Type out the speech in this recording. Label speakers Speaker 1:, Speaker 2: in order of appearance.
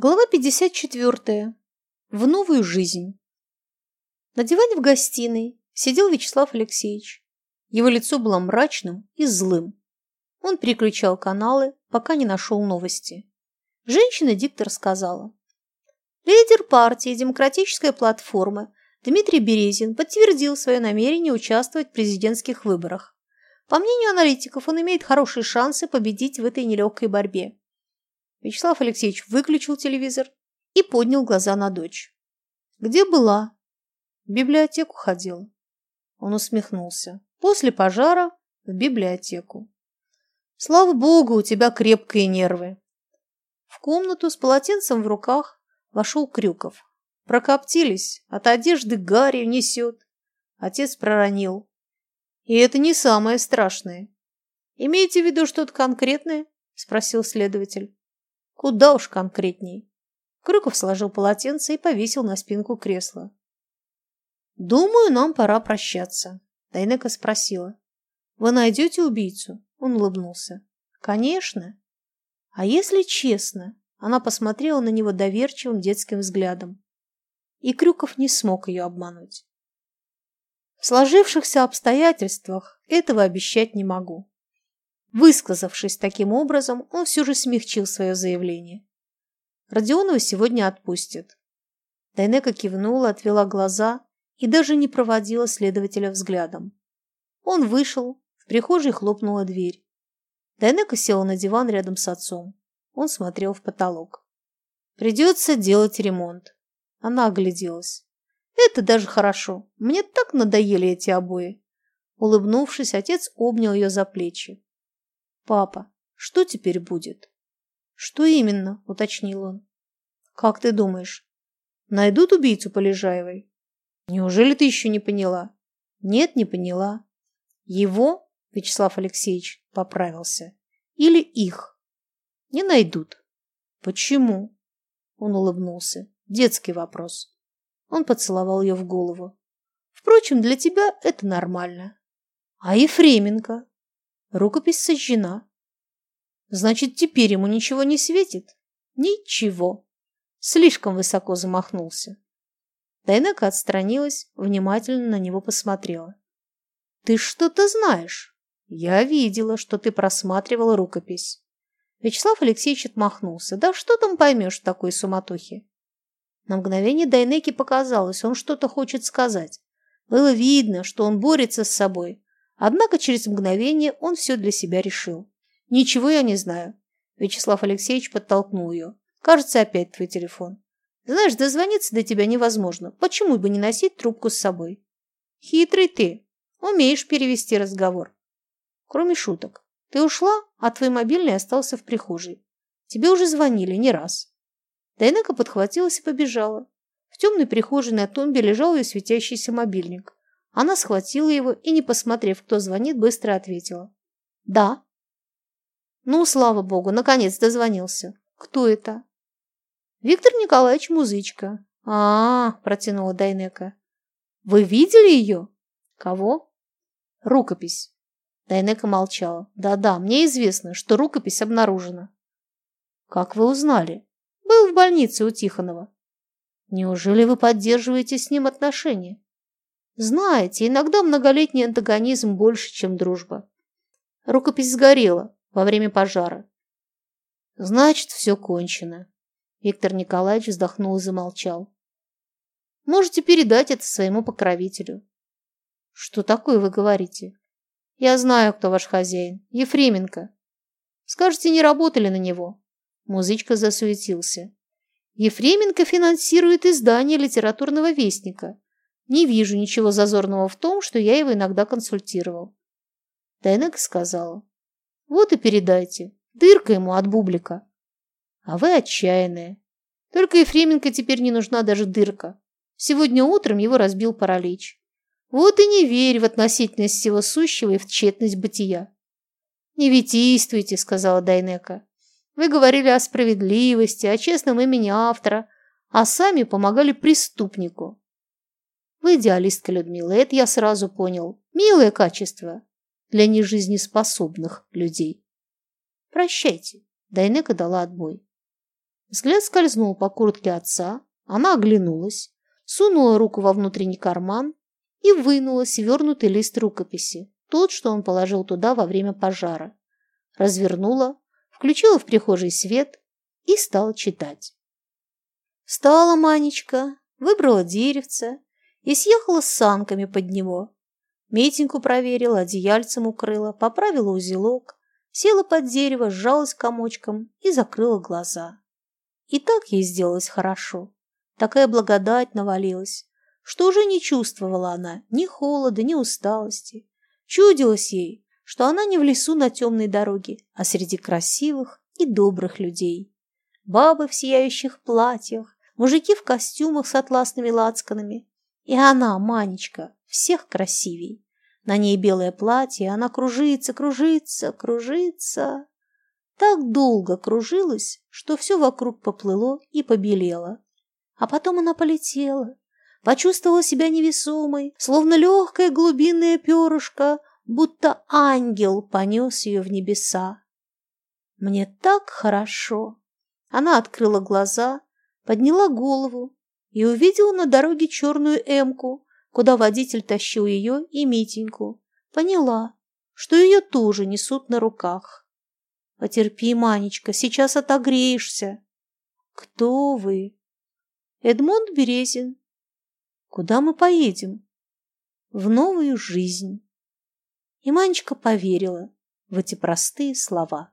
Speaker 1: Глава 54. В новую жизнь. На диване в гостиной сидел Вячеслав Алексеевич. Его лицо было мрачным и злым. Он переключал каналы, пока не нашел новости. Женщина-диктор сказала. Лидер партии «Демократическая платформа» Дмитрий Березин подтвердил свое намерение участвовать в президентских выборах. По мнению аналитиков, он имеет хорошие шансы победить в этой нелегкой борьбе. Вячеслав Алексеевич выключил телевизор и поднял глаза на дочь. «Где была?» «В библиотеку ходила». Он усмехнулся. «После пожара в библиотеку». «Слава богу, у тебя крепкие нервы». В комнату с полотенцем в руках вошел Крюков. Прокоптились, от одежды гарью несет. Отец проронил. И это не самое страшное. Имеете в виду что-то конкретное? Спросил следователь. Куда уж конкретней. Крюков сложил полотенце и повесил на спинку кресла. «Думаю, нам пора прощаться», — Дайнека спросила. «Вы найдете убийцу?» Он улыбнулся. «Конечно. А если честно?» Она посмотрела на него доверчивым детским взглядом. И Крюков не смог ее обмануть. В сложившихся обстоятельствах этого обещать не могу. Высказавшись таким образом, он все же смягчил свое заявление. Родионова сегодня отпустят. Дайнека кивнула, отвела глаза и даже не проводила следователя взглядом. Он вышел, в прихожей хлопнула дверь. Дайнека села на диван рядом с отцом. Он смотрел в потолок. Придется делать ремонт. Она огляделась. Это даже хорошо. Мне так надоели эти обои. Улыбнувшись, отец обнял ее за плечи. «Папа, что теперь будет?» «Что именно?» – уточнил он. «Как ты думаешь, найдут убийцу Полежаевой?» «Неужели ты еще не поняла?» «Нет, не поняла. Его, Вячеслав Алексеевич, поправился. Или их?» «Не найдут». «Почему?» Он улыбнулся. «Детский вопрос». Он поцеловал ее в голову. «Впрочем, для тебя это нормально». «А Ефременко?» Рукопись сожжена. Значит, теперь ему ничего не светит? Ничего. Слишком высоко замахнулся. Дайнека отстранилась, внимательно на него посмотрела. «Ты что-то знаешь?» «Я видела, что ты просматривала рукопись». Вячеслав Алексеевич отмахнулся. «Да что там поймешь в такой суматохе?» На мгновение Дайнеке показалось, он что-то хочет сказать. Было видно, что он борется с собой, Однако через мгновение он все для себя решил. «Ничего я не знаю». Вячеслав Алексеевич подтолкнул ее. «Кажется, опять твой телефон. Знаешь, дозвониться до тебя невозможно. Почему бы не носить трубку с собой?» «Хитрый ты. Умеешь перевести разговор». «Кроме шуток. Ты ушла, а твой мобильный остался в прихожей. Тебе уже звонили не раз». Дайнека подхватилась и побежала. В темной прихожей на тумбе лежал ее светящийся мобильник. Она схватила его и, не посмотрев, кто звонит, быстро ответила. «Да». «Ну, слава богу, наконец дозвонился. Кто это?» «Виктор Николаевич Музычка». А -а -а, протянула Дайнека. «Вы видели ее?» «Кого?» «Рукопись». Дайнека молчала. «Да-да, мне известно, что рукопись обнаружена». «Как вы узнали?» «Был в больнице у Тихонова». «Неужели вы поддерживаете с ним отношения?» Знаете, иногда многолетний антагонизм больше, чем дружба. Рукопись сгорела во время пожара. Значит, все кончено. Виктор Николаевич вздохнул и замолчал. Можете передать это своему покровителю. Что такое вы говорите? Я знаю, кто ваш хозяин. Ефременко. Скажете, не работали на него. Музычка засуетился. Ефременко финансирует издание литературного вестника. Не вижу ничего зазорного в том, что я его иногда консультировал. Дайнек сказала. Вот и передайте. Дырка ему от бублика. А вы отчаянные. Только Ефременко теперь не нужна даже дырка. Сегодня утром его разбил паралич. Вот и не верь в относительность всего сущего и в тщетность бытия. «Не витийствуйте», — сказала Дайнека. «Вы говорили о справедливости, о честном имени автора, а сами помогали преступнику. Вы идеалистка, Людмила, это я сразу понял. Милое качество для нежизнеспособных людей. Прощайте. Дайнека дала отбой. Взгляд скользнул по куртке отца, она оглянулась, сунула руку во внутренний карман и вынула свернутый лист рукописи, тот, что он положил туда во время пожара. Развернула, включила в прихожий свет и стала читать. Встала Манечка, выбрала деревце и съехала с санками под него. Метеньку проверила, одеяльцем укрыла, поправила узелок, села под дерево, сжалась комочком и закрыла глаза. И так ей сделалось хорошо. Такая благодать навалилась, что уже не чувствовала она ни холода, ни усталости. Чудилось ей, что она не в лесу на темной дороге, а среди красивых и добрых людей. Бабы в сияющих платьях, мужики в костюмах с атласными лацканами. И она, Манечка, всех красивей. На ней белое платье, она кружится, кружится, кружится. Так долго кружилась, что все вокруг поплыло и побелело. А потом она полетела, почувствовала себя невесомой, словно легкое глубинное перышко, будто ангел понес ее в небеса. Мне так хорошо. Она открыла глаза, подняла голову и увидела на дороге черную эмку, куда водитель тащил ее и Митеньку. Поняла, что ее тоже несут на руках. Потерпи, Манечка, сейчас отогреешься. Кто вы? Эдмонд Березин. Куда мы поедем? В новую жизнь. И Манечка поверила в эти простые слова.